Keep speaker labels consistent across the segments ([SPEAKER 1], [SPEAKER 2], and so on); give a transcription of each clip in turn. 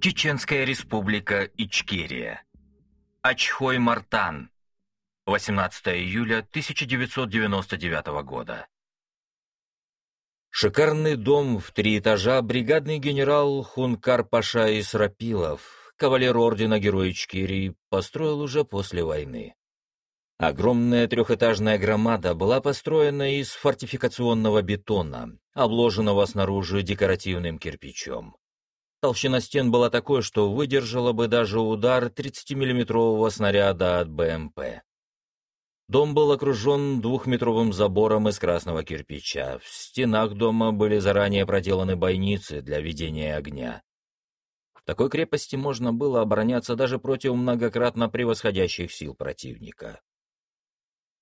[SPEAKER 1] Чеченская республика Ичкерия. Ачхой-Мартан. 18 июля 1999 года. Шикарный дом в три этажа бригадный генерал Хункар Паша Исрапилов, кавалер ордена Героя Ичкерии, построил уже после войны. Огромная трехэтажная громада была построена из фортификационного бетона, обложенного снаружи декоративным кирпичом. Толщина стен была такой, что выдержала бы даже удар 30-миллиметрового снаряда от БМП. Дом был окружен двухметровым забором из красного кирпича. В стенах дома были заранее проделаны бойницы для ведения огня. В такой крепости можно было обороняться даже против многократно превосходящих сил противника.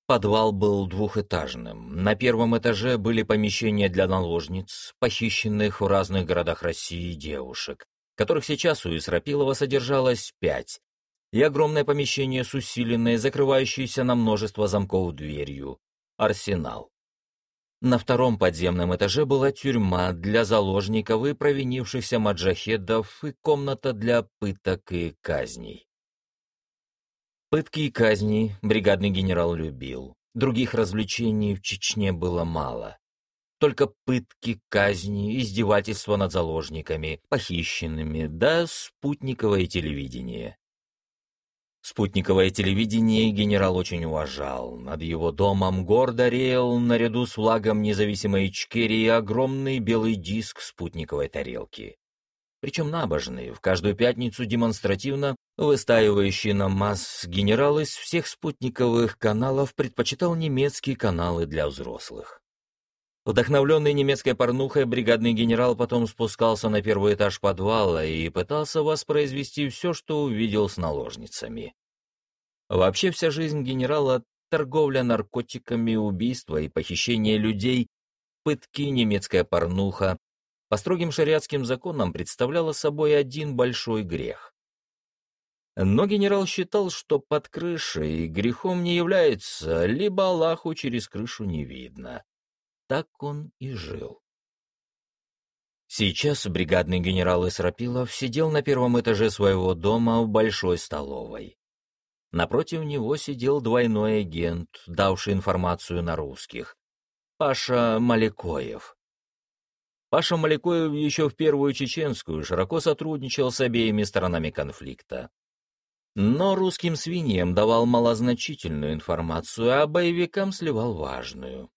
[SPEAKER 1] Подвал был двухэтажным. На первом этаже были помещения для наложниц, похищенных в разных городах России девушек, которых сейчас у Исрапилова содержалось пять, и огромное помещение с усиленной, закрывающейся на множество замков дверью, арсенал. На втором подземном этаже была тюрьма для заложников и провинившихся маджахедов и комната для пыток и казней. Пытки и казни бригадный генерал любил. Других развлечений в Чечне было мало. Только пытки, казни, издевательства над заложниками, похищенными, да спутниковое телевидение. Спутниковое телевидение генерал очень уважал. Над его домом гордо реял, наряду с флагом независимой Ичкерии, огромный белый диск спутниковой тарелки причем набожный, в каждую пятницу демонстративно выстаивающий на масс генерал из всех спутниковых каналов предпочитал немецкие каналы для взрослых. Вдохновленный немецкой порнухой, бригадный генерал потом спускался на первый этаж подвала и пытался воспроизвести все, что увидел с наложницами. Вообще вся жизнь генерала — торговля наркотиками, убийства и похищение людей, пытки, немецкая порнуха, по строгим шариатским законам представляла собой один большой грех. Но генерал считал, что под крышей грехом не является, либо Аллаху через крышу не видно. Так он и жил. Сейчас бригадный генерал Исрапилов сидел на первом этаже своего дома в большой столовой. Напротив него сидел двойной агент, давший информацию на русских. Паша Маликоев. Паша Малякоев еще в Первую Чеченскую широко сотрудничал с обеими сторонами конфликта. Но русским свиньям давал малозначительную информацию, а боевикам сливал важную.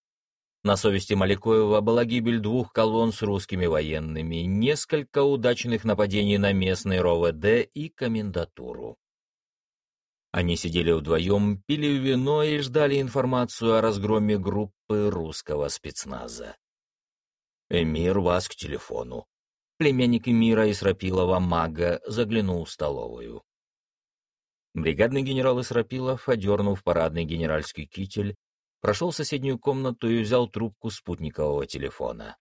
[SPEAKER 1] На совести Малякоева была гибель двух колонн с русскими военными, несколько удачных нападений на местный РОВД и комендатуру. Они сидели вдвоем, пили вино и ждали информацию о разгроме группы русского спецназа. Эмир вас к телефону. Племянник Эмира Исрапилова, мага, заглянул в столовую. Бригадный генерал Исрапилов, одернув парадный генеральский китель, прошел в соседнюю комнату и взял трубку спутникового телефона.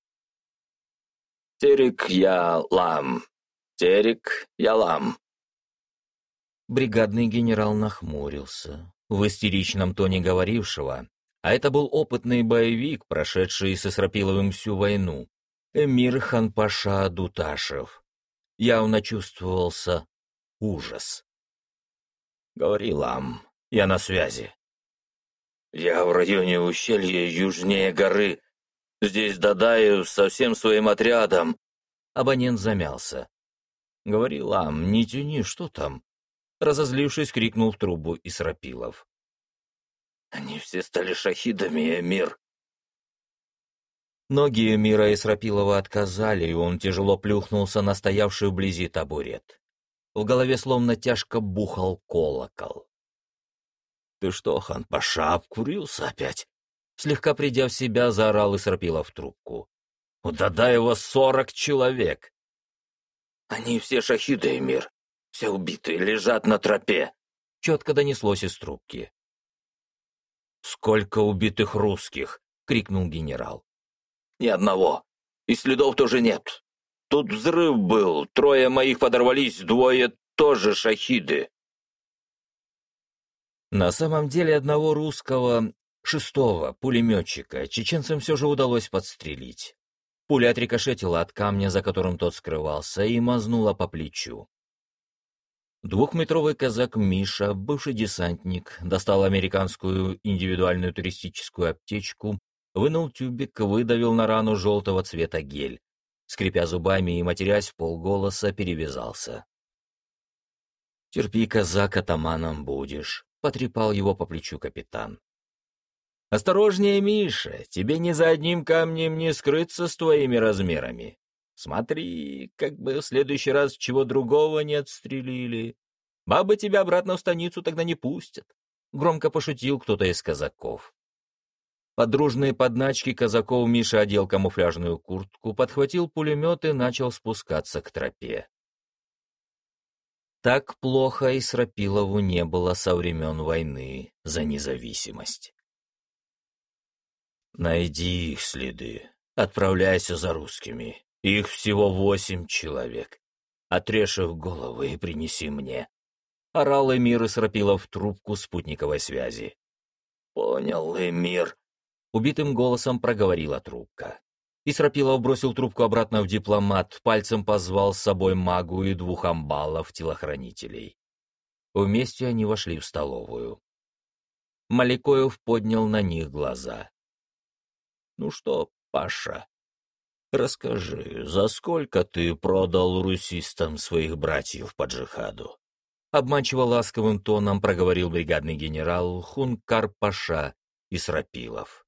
[SPEAKER 2] «Терек я лам! Терек я лам!»
[SPEAKER 1] Бригадный генерал нахмурился. В истеричном тоне говорившего а это был опытный боевик, прошедший с Исрапиловым всю войну. Эмир Ханпаша Дуташев. Явно чувствовался ужас.
[SPEAKER 2] «Говори, Лам, я на связи. Я в районе ущелья южнее горы. Здесь Дадаев со всем своим отрядом».
[SPEAKER 1] Абонент замялся. «Говори, Лам, не тяни, что там?» Разозлившись, крикнул в трубу Исрапилов.
[SPEAKER 2] Они все стали шахидами, Эмир.
[SPEAKER 1] Ноги Эмира Исрапилова отказали, и он тяжело плюхнулся на стоявший вблизи табурет. В голове словно тяжко бухал колокол.
[SPEAKER 2] «Ты что, хан Паша, обкурился опять?»
[SPEAKER 1] Слегка придя в себя, заорал Исрапилов трубку.
[SPEAKER 2] «У Дадаева сорок человек!» «Они все шахиды, Эмир. Все убитые, лежат на тропе!»
[SPEAKER 1] Четко донеслось из трубки.
[SPEAKER 2] «Сколько убитых русских!» — крикнул генерал. «Ни одного. И следов тоже нет. Тут взрыв был, трое моих подорвались, двое тоже шахиды».
[SPEAKER 1] На самом деле одного русского Шестого, пулеметчика, чеченцам все же удалось подстрелить. Пуля отрикошетила от камня, за которым тот скрывался, и мазнула по плечу. Двухметровый казак Миша, бывший десантник, достал американскую индивидуальную туристическую аптечку, вынул тюбик, выдавил на рану желтого цвета гель. Скрипя зубами и матерясь в полголоса, перевязался. «Терпи, казак, атаманом будешь», — потрепал его по плечу капитан. «Осторожнее, Миша, тебе ни за одним камнем не скрыться с твоими размерами. Смотри, как бы в следующий раз чего другого не отстрелили. Бабы тебя обратно в станицу тогда не пустят», — громко пошутил кто-то из казаков. Под дружные подначки казаков Миша одел камуфляжную куртку, подхватил пулемет и начал спускаться к тропе. Так плохо и Срапилову не было со времен войны за независимость. «Найди их следы, отправляйся за русскими. Их всего восемь человек. Отрежь их головы и принеси мне». Орал Эмир и Срапилов в трубку спутниковой связи. «Понял, Эмир», — убитым голосом проговорила трубка. Исрапилов бросил трубку обратно в дипломат, пальцем позвал с собой магу и двух амбалов-телохранителей. Вместе они вошли в столовую. Маликоев поднял на них глаза. «Ну что, Паша, расскажи, за сколько ты продал русистам своих братьев по джихаду?» Обманчиво ласковым тоном проговорил бригадный генерал Хункар Паша Исрапилов.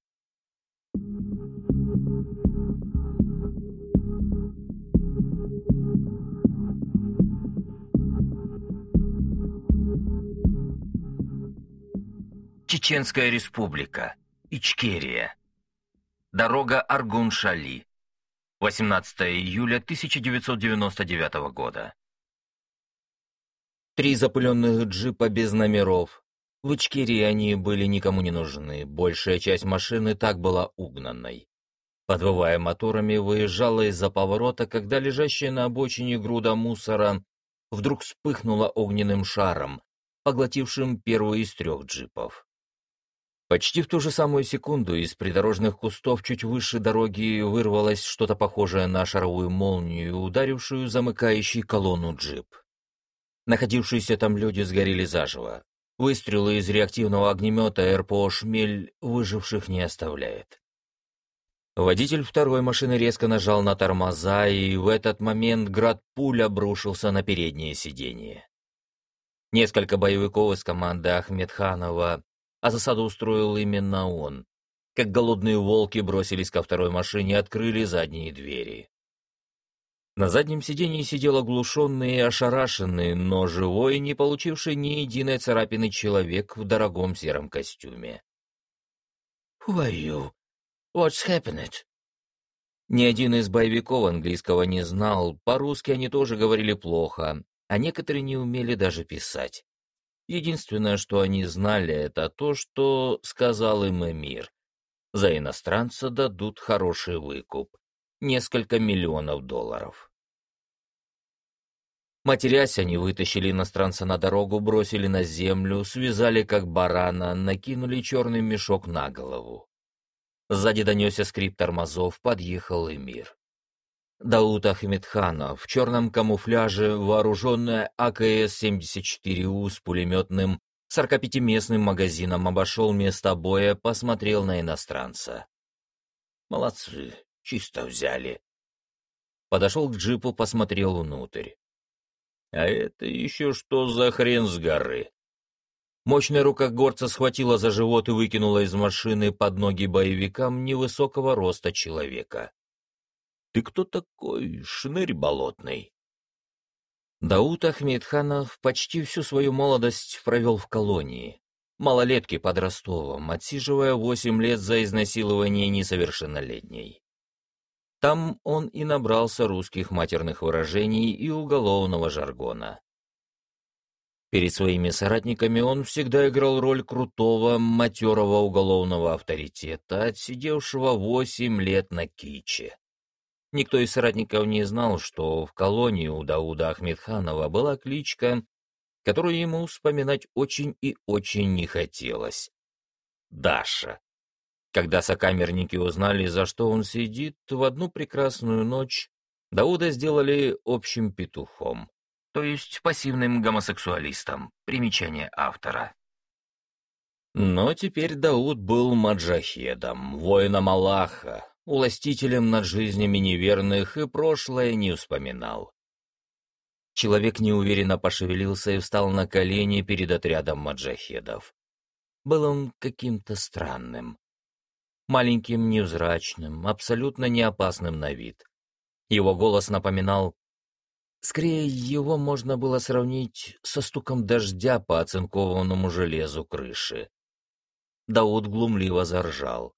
[SPEAKER 1] Чеченская республика, Ичкерия. Дорога Аргун-Шали. 18 июля 1999 года. Три запыленных джипа без номеров. В Ичкерии они были никому не нужны, большая часть машины так была угнанной. Подвывая моторами, выезжала из-за поворота, когда лежащая на обочине груда мусора вдруг вспыхнула огненным шаром, поглотившим первый из трех джипов. Почти в ту же самую секунду из придорожных кустов чуть выше дороги вырвалось что-то похожее на шаровую молнию, ударившую замыкающий колонну джип. Находившиеся там люди сгорели заживо. Выстрелы из реактивного огнемета РПО «Шмель» выживших не оставляет. Водитель второй машины резко нажал на тормоза, и в этот момент град пуль обрушился на переднее сиденье. Несколько боевиков из команды Ахмедханова а засаду устроил именно он. Как голодные волки бросились ко второй машине и открыли задние двери. На заднем сиденье сидел оглушенный и ошарашенный, но живой, не получивший ни единой царапины человек в дорогом сером костюме. «Who are you? What's happened?» Ни один из боевиков английского не знал, по-русски они тоже говорили плохо, а некоторые не умели даже писать. Единственное, что они знали, это то, что сказал им Эмир. За иностранца дадут хороший выкуп. Несколько миллионов долларов. Матерясь, они вытащили иностранца на дорогу, бросили на землю, связали как барана, накинули черный мешок на голову. Сзади донесся скрип тормозов, подъехал Эмир. Дауд Ахмедханов в черном камуфляже, вооруженная АКС-74У с пулеметным 45-местным магазином, обошел место боя, посмотрел на иностранца. «Молодцы, чисто взяли». Подошел к джипу, посмотрел внутрь. «А это еще что за хрен с горы?» Мощная рука горца схватила за живот и выкинула из машины под ноги боевикам невысокого роста человека. Ты кто такой, шнырь болотный?» Дауд Ахмедханов почти всю свою молодость провел в колонии. Малолетки под Ростовом, отсиживая восемь лет за изнасилование несовершеннолетней. Там он и набрался русских матерных выражений и уголовного жаргона. Перед своими соратниками он всегда играл роль крутого, матерого уголовного авторитета, отсидевшего восемь лет на киче. Никто из соратников не знал, что в колонии у Дауда Ахмедханова была кличка, которую ему вспоминать очень и очень не хотелось. Даша. Когда сокамерники узнали, за что он сидит, в одну прекрасную ночь Дауда сделали общим петухом, то есть пассивным гомосексуалистом. Примечание автора. Но теперь Дауд был маджахедом, воином Аллаха, уластителем над жизнями неверных и прошлое не вспоминал. Человек неуверенно пошевелился и встал на колени перед отрядом маджахедов. Был он каким-то странным. Маленьким, невзрачным, абсолютно неопасным на вид. Его голос напоминал... Скорее, его можно было сравнить со стуком дождя по оцинкованному железу крыши. Дауд глумливо заржал.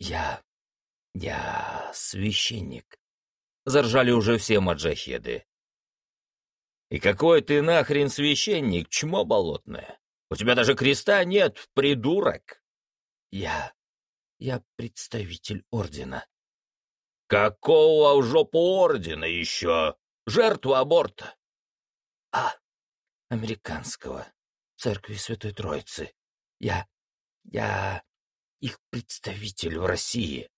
[SPEAKER 1] «Я... я священник». Заржали уже все маджахеды. «И какой ты нахрен священник, чмо болотное? У тебя даже креста нет, придурок!» «Я... я представитель ордена». «Какого в жопу ордена еще? Жертва аборта?»
[SPEAKER 3] «А, американского, церкви Святой Троицы. Я... я... их представитель в России.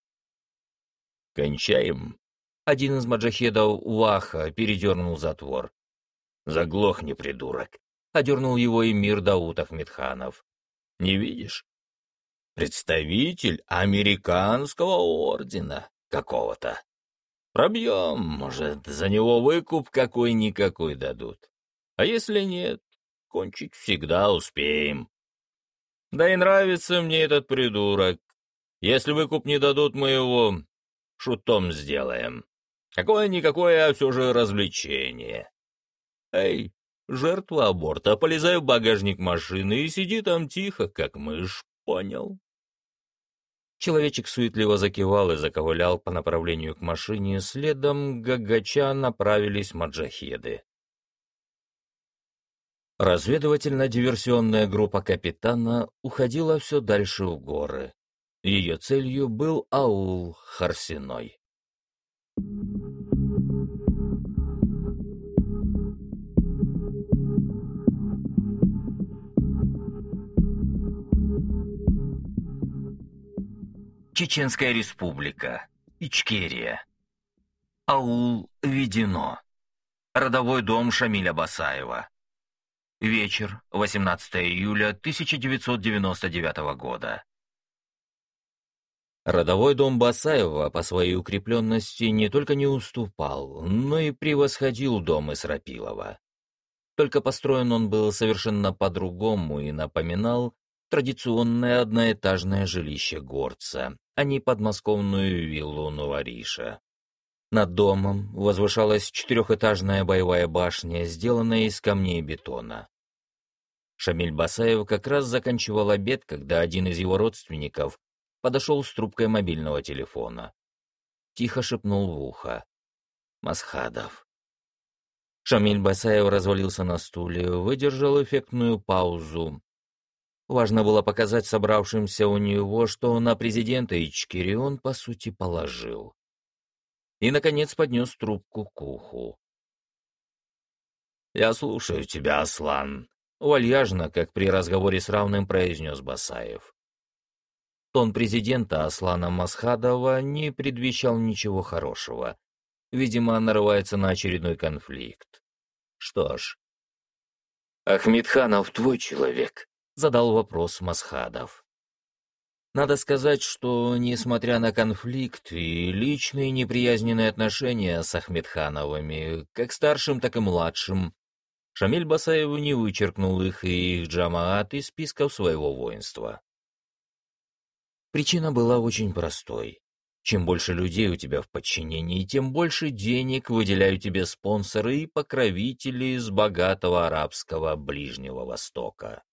[SPEAKER 1] «Кончаем?» Один из маджахедов Уаха передернул затвор. «Заглохни, придурок!» — одернул его эмир Дауд Ахмедханов. «Не видишь? Представитель американского ордена какого-то. Пробьем, может, за него выкуп какой-никакой дадут. А если нет, кончить всегда успеем. Да и нравится мне этот придурок. Если выкуп не дадут, мы его шутом сделаем. Какое-никакое, а все же развлечение. Эй, жертва аборта, полезай в багажник машины и сиди там тихо, как мышь, понял? Человечек суетливо закивал и заковылял по направлению к машине, следом гагача направились маджахеды. Разведывательно-диверсионная группа капитана уходила все дальше в горы. Ее целью был аул Харсиной. Чеченская республика. Ичкерия. Аул Ведено. Родовой дом Шамиля Басаева. Вечер, 18 июля 1999 года. Родовой дом Басаева по своей укрепленности не только не уступал, но и превосходил дом Исрапилова. Только построен он был совершенно по-другому и напоминал традиционное одноэтажное жилище горца, а не подмосковную виллу Нувариша. Над домом возвышалась четырехэтажная боевая башня, сделанная из камней и бетона. Шамиль Басаев как раз заканчивал обед, когда один из его родственников подошел с трубкой мобильного телефона. Тихо шепнул в ухо. «Масхадов». Шамиль Басаев развалился на стуле, выдержал эффектную паузу. Важно было показать собравшимся у него, что на президента Ичкири он, по сути, положил. И, наконец, поднес трубку к уху. «Я слушаю тебя, Аслан», Вальяжно, как при разговоре с равным, произнес Басаев. Тон президента Аслана Масхадова не предвещал ничего хорошего. Видимо, нарывается на очередной конфликт. Что ж. «Ахмедханов твой человек?» — задал вопрос Масхадов. Надо сказать, что, несмотря на конфликт и личные неприязненные отношения с Ахмедхановыми, как старшим, так и младшим, Шамиль Басаеву не вычеркнул их и их джамаат из списков своего воинства. Причина была очень простой. Чем больше людей у тебя в подчинении, тем больше денег выделяют тебе спонсоры и покровители из богатого арабского Ближнего Востока.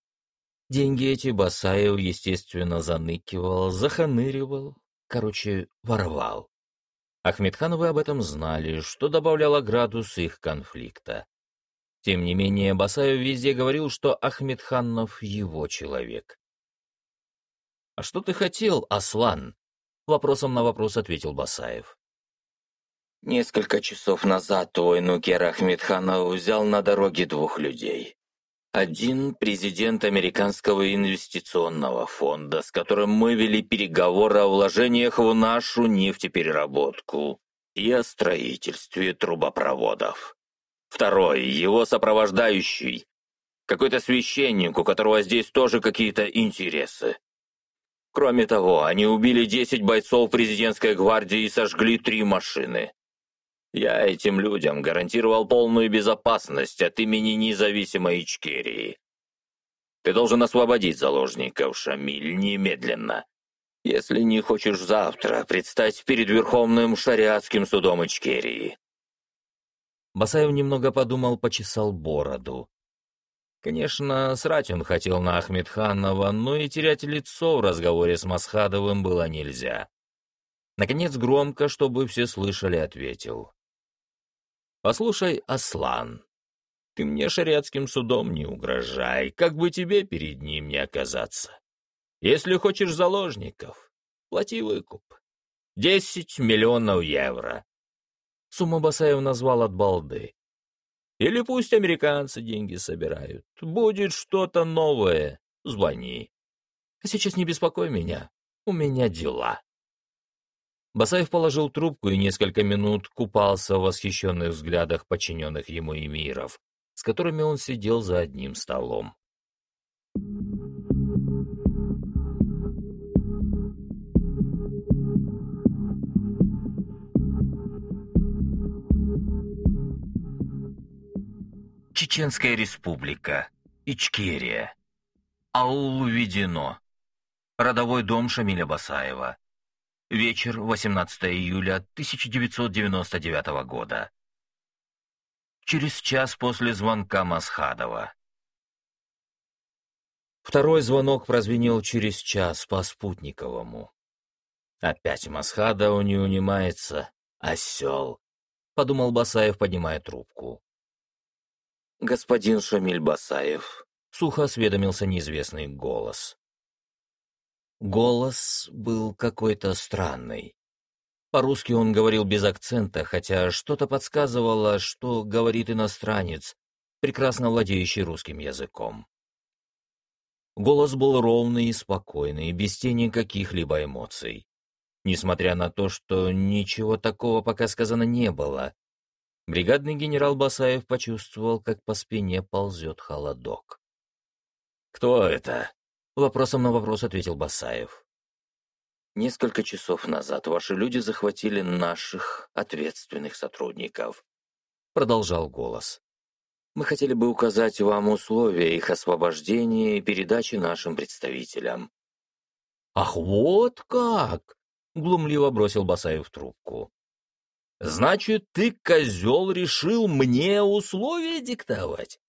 [SPEAKER 1] Деньги эти Басаев, естественно, заныкивал, заханыривал, короче, воровал. Ахмедхановы об этом знали, что добавляло градус их конфликта. Тем не менее, Басаев везде говорил, что Ахмедханов его человек. «А что ты хотел, Аслан?» Вопросом на вопрос ответил Басаев.
[SPEAKER 3] Несколько часов назад твой нукер Ахмедханов взял на дороге двух людей.
[SPEAKER 2] Один президент Американского инвестиционного фонда, с которым мы вели переговоры о вложениях в нашу нефтепереработку и о строительстве трубопроводов. Второй, его сопровождающий, какой-то священник, у которого здесь тоже какие-то интересы. Кроме того, они убили 10 бойцов президентской гвардии и сожгли три машины. Я этим людям гарантировал полную безопасность от имени независимой Ичкерии. Ты должен освободить заложников, Шамиль, немедленно. Если не хочешь завтра предстать перед Верховным шариатским судом Ичкерии.
[SPEAKER 1] Басаев немного подумал, почесал бороду. Конечно, срать он хотел на Ахмедханова, но и терять лицо в разговоре с Масхадовым было нельзя. Наконец, громко, чтобы все слышали, ответил. «Послушай, Аслан, ты мне шариатским судом не угрожай, как бы тебе перед ним не оказаться. Если хочешь заложников, плати выкуп. Десять миллионов евро». Сумма Басаев назвал от балды. Или пусть американцы деньги собирают. Будет что-то новое, звони. А сейчас не беспокой меня, у меня дела. Басаев положил трубку и несколько минут купался в восхищенных взглядах подчиненных ему эмиров, с которыми он сидел за одним столом. Чеченская республика. Ичкерия. Аул Ведено. Родовой дом Шамиля Басаева. Вечер, 18 июля 1999 года. Через час после звонка Масхадова. Второй звонок прозвенел через час по спутниковому. Опять Масхадов не унимается. Осел, — подумал Басаев, поднимая трубку.
[SPEAKER 2] «Господин Шамиль Басаев», —
[SPEAKER 1] сухо осведомился неизвестный голос. Голос был какой-то странный. По-русски он говорил без акцента, хотя что-то подсказывало, что говорит иностранец, прекрасно владеющий русским языком. Голос был ровный и спокойный, без тени каких-либо эмоций. Несмотря на то, что ничего такого пока сказано не было, Бригадный генерал Басаев почувствовал, как по спине ползет холодок. «Кто это?» — вопросом на вопрос ответил Басаев.
[SPEAKER 2] «Несколько часов назад ваши люди захватили наших ответственных сотрудников», — продолжал голос. «Мы хотели бы указать вам условия их освобождения и передачи нашим представителям».
[SPEAKER 1] «Ах, вот как!» — глумливо бросил Басаев трубку. Значит, ты, козел, решил мне условия диктовать?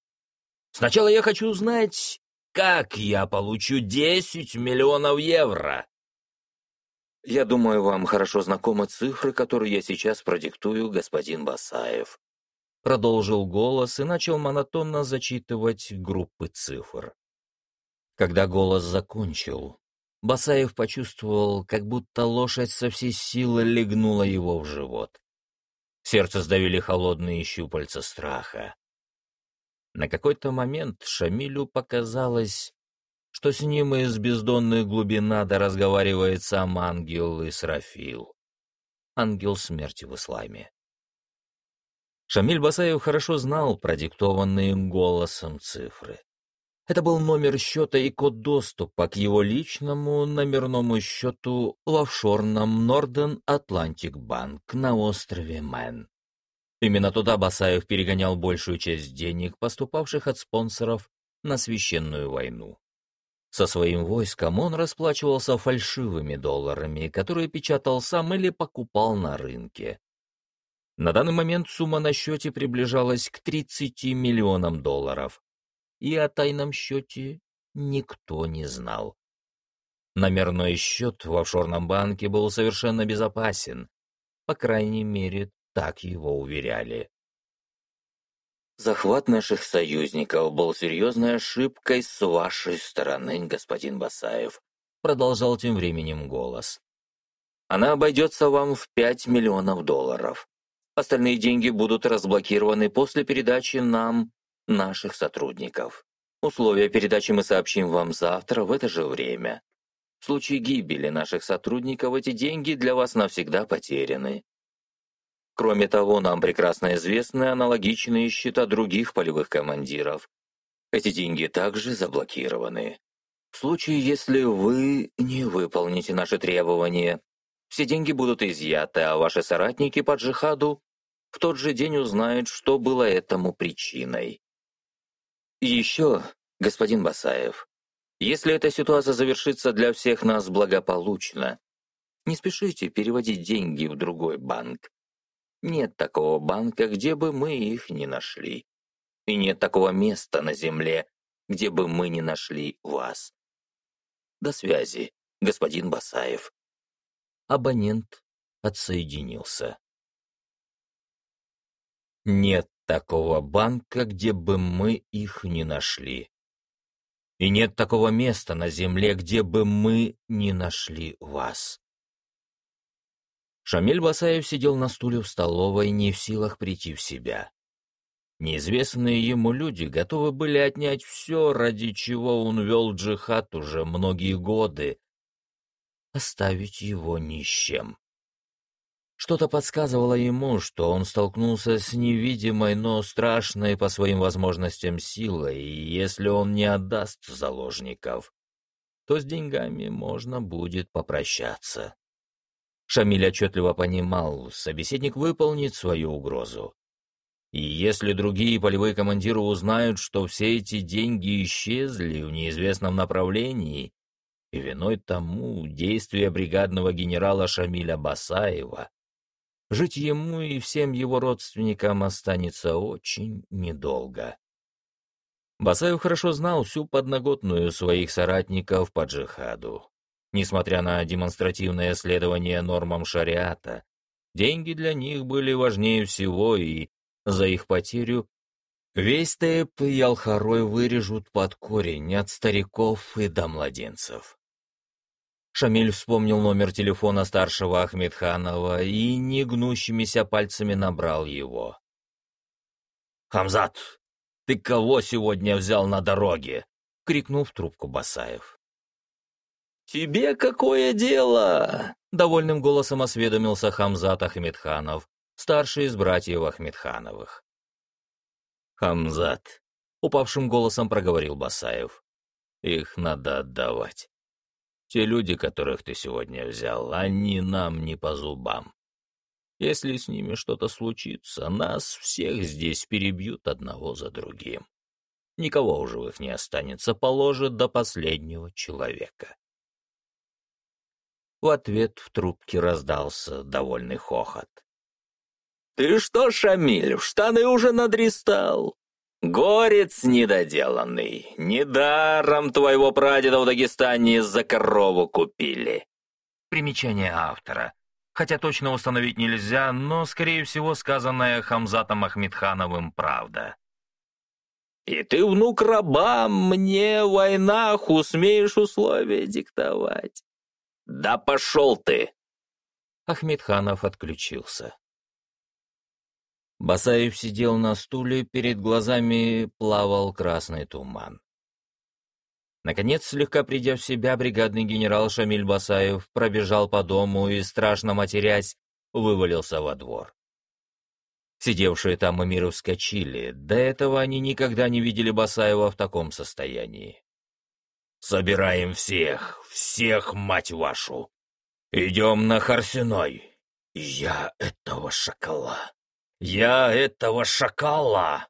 [SPEAKER 1] Сначала я хочу узнать, как я получу 10 миллионов евро.
[SPEAKER 2] Я думаю, вам хорошо знакомы цифры, которые я сейчас продиктую, господин Басаев.
[SPEAKER 1] Продолжил голос и начал монотонно зачитывать группы цифр. Когда голос закончил, Басаев почувствовал, как будто лошадь со всей силы легнула его в живот. Сердце сдавили холодные щупальца страха. На какой-то момент Шамилю показалось, что с ним из бездонной глубин ада разговаривает сам ангел Исрафил, ангел смерти в исламе. Шамиль Басаев хорошо знал продиктованные голосом цифры. Это был номер счета и код доступа к его личному номерному счету в офшорном Northern Atlantic Bank на острове Мэн. Именно туда Басаев перегонял большую часть денег, поступавших от спонсоров на священную войну. Со своим войском он расплачивался фальшивыми долларами, которые печатал сам или покупал на рынке. На данный момент сумма на счете приближалась к 30 миллионам долларов, и о тайном счете никто не знал. Номерной счет в офшорном банке был совершенно безопасен, по крайней мере, так его уверяли.
[SPEAKER 2] Захват наших союзников был серьезной ошибкой с вашей стороны, господин Басаев, продолжал тем временем голос. Она обойдется вам в пять миллионов долларов. Остальные деньги будут разблокированы после передачи нам наших сотрудников. Условия передачи мы сообщим вам завтра в это же время. В случае гибели наших сотрудников эти деньги для вас навсегда потеряны. Кроме того, нам прекрасно известны аналогичные счета других полевых командиров. Эти деньги также заблокированы. В случае, если вы не выполните наши требования, все деньги будут изъяты, а ваши соратники по джихаду в тот же день узнают, что было этому причиной. Еще, господин Басаев, если эта ситуация завершится для всех нас благополучно, не спешите переводить деньги в другой банк. Нет такого банка, где бы мы их не нашли. И нет такого места на земле, где бы мы не нашли вас. До связи, господин Басаев.
[SPEAKER 1] Абонент отсоединился. Нет такого банка, где бы мы их не нашли. И нет такого места на земле, где бы мы не нашли вас. Шамиль Басаев сидел на стуле в столовой, не в силах прийти в себя. Неизвестные ему люди готовы были отнять все, ради чего он вел джихад уже многие годы, оставить его ни с чем. Что-то подсказывало ему, что он столкнулся с невидимой, но страшной по своим возможностям силой, и если он не отдаст заложников, то с деньгами можно будет попрощаться. Шамиль отчетливо понимал, собеседник выполнит свою угрозу. И если другие полевые командиры узнают, что все эти деньги исчезли в неизвестном направлении, и виной тому действия бригадного генерала Шамиля Басаева, жить ему и всем его родственникам останется очень недолго. Басаев хорошо знал всю подноготную своих соратников по джихаду. Несмотря на демонстративное следование нормам шариата, деньги для них были важнее всего, и за их потерю весь Тэп и Ялхарой вырежут под корень от стариков и до младенцев. Шамиль вспомнил номер телефона старшего Ахмедханова и негнущимися пальцами набрал его. «Хамзат, ты кого сегодня взял на дороге?» — крикнул в трубку Басаев.
[SPEAKER 2] «Тебе какое дело?»
[SPEAKER 1] — довольным голосом осведомился Хамзат Ахмедханов, старший из братьев Ахмедхановых. «Хамзат», — упавшим голосом проговорил Басаев, — «их надо отдавать. Те люди, которых ты сегодня взял, они нам не по зубам. Если с ними что-то случится, нас всех здесь перебьют одного за другим. Никого у живых не останется, положит до последнего человека». В ответ в трубке раздался довольный хохот.
[SPEAKER 2] «Ты что, Шамиль, в штаны уже надристал? Горец недоделанный. Недаром твоего прадеда в Дагестане за корову купили».
[SPEAKER 1] Примечание автора. Хотя точно установить нельзя, но, скорее всего, сказанное Хамзатом Ахмедхановым правда.
[SPEAKER 2] «И ты, внук раба, мне в войнах усмеешь условия диктовать. Да пошел ты!»
[SPEAKER 1] Ахмедханов отключился. Басаев сидел на стуле, перед глазами плавал красный туман. Наконец, слегка придя в себя, бригадный генерал Шамиль Басаев пробежал по дому и, страшно матерясь, вывалился во двор. Сидевшие там эмиры вскочили. До этого они никогда не видели Басаева в таком состоянии. «Собираем всех, всех, мать вашу! Идем на Харсиной! Я этого шакала!» Я этого шакала!»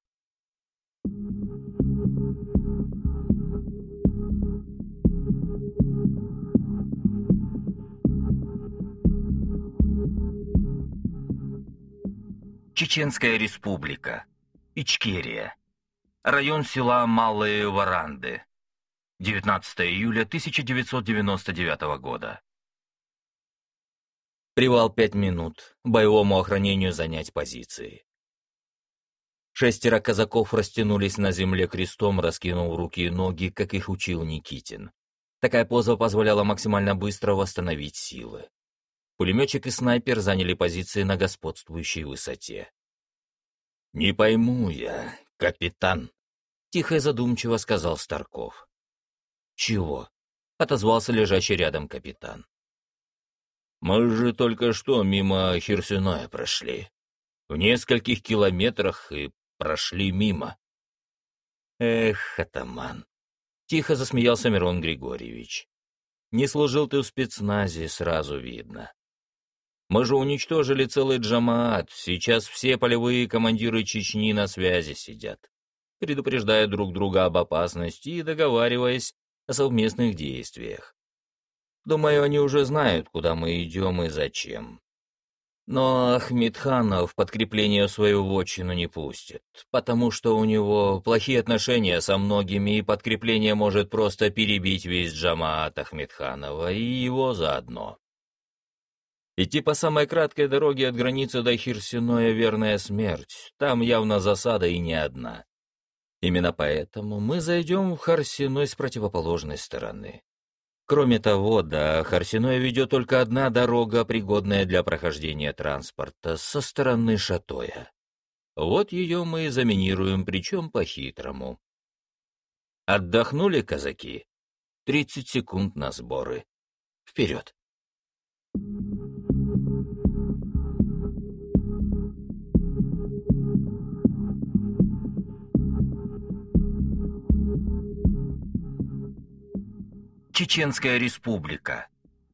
[SPEAKER 1] Чеченская республика. Ичкерия. Район села Малые Варанды. 19 июля 1999 года. Привал пять минут. Боевому охранению занять позиции. Шестеро казаков растянулись на земле крестом, раскинув руки и ноги, как их учил Никитин. Такая поза позволяла максимально быстро восстановить силы. Пулеметчик и снайпер заняли позиции на господствующей высоте. «Не пойму я, капитан», Тихо и задумчиво сказал Старков. «Чего?» — отозвался лежащий рядом капитан. «Мы же только что мимо Херсиноя прошли. В нескольких километрах и прошли мимо». «Эх, атаман!» — тихо засмеялся Мирон Григорьевич. «Не служил ты в спецназе, сразу видно. Мы же уничтожили целый джамаат, сейчас все полевые командиры Чечни на связи сидят, предупреждая друг друга об опасности и договариваясь о совместных действиях. Думаю, они уже знают, куда мы идем и зачем. Но Ахмедханов подкрепление свою вотчину не пустит, потому что у него плохие отношения со многими, и подкрепление может просто перебить весь джамаат Ахмедханова и его заодно. Идти по самой краткой дороге от границы до Хирсиноя — верная смерть. Там явно засада и не одна. Именно поэтому мы зайдем в Харсиной с противоположной стороны. Кроме того, до Харсиноя ведет только одна дорога, пригодная для прохождения транспорта, со стороны Шатоя. Вот ее мы и заминируем, причем по-хитрому. Отдохнули казаки? Тридцать секунд на сборы. Вперед! Чеченская республика.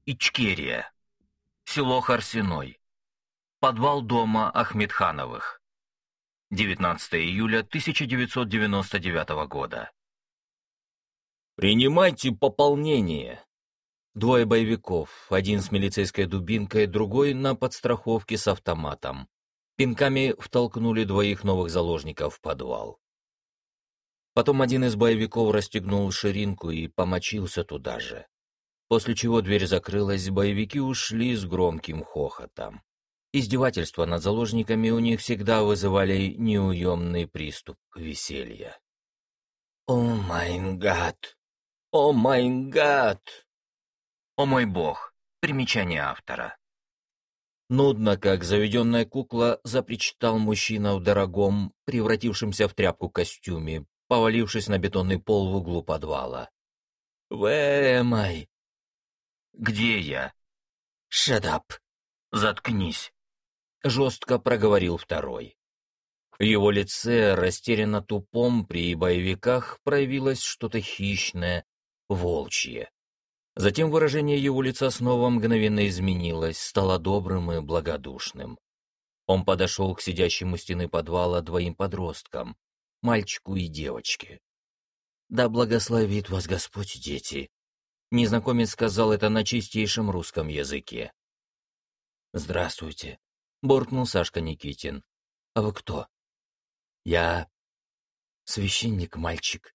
[SPEAKER 1] Ичкерия. Село Харсиной. Подвал дома Ахмедхановых. 19 июля 1999 года. «Принимайте пополнение!» Двое боевиков, один с милицейской дубинкой, другой на подстраховке с автоматом. Пинками втолкнули двоих новых заложников в подвал. Потом один из боевиков расстегнул ширинку и помочился туда же. После чего дверь закрылась, боевики ушли с громким хохотом. Издевательства над заложниками у них всегда вызывали неуемный приступ веселья. «Oh my God! Oh my God!» «О мой бог!» Примечание автора. Нудно, как заведенная кукла, запричитал мужчина в дорогом, превратившемся в тряпку костюме, повалившись на бетонный пол в углу подвала. «Вэмай!» «Где я?» «Шадап!» «Заткнись!» — жестко проговорил второй. В его лице, растерянно тупом при боевиках, проявилось что-то хищное, волчье. Затем выражение его лица снова мгновенно изменилось, стало добрым и благодушным. Он подошел к сидящему стены подвала двоим подросткам, мальчику и девочке. «Да благословит вас Господь, дети!» Незнакомец сказал это на чистейшем русском языке. «Здравствуйте», — буркнул Сашка Никитин. «А вы кто?» «Я священник, мальчик.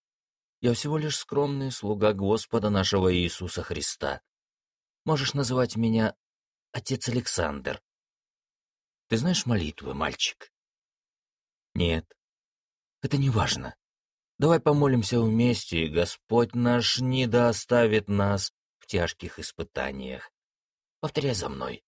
[SPEAKER 1] Я всего лишь скромный слуга Господа нашего Иисуса Христа. Можешь называть меня Отец Александр. Ты знаешь молитвы, мальчик?» «Нет», это не важно. Давай помолимся вместе, и Господь наш не да оставит нас в тяжких испытаниях. Повторяй за мной.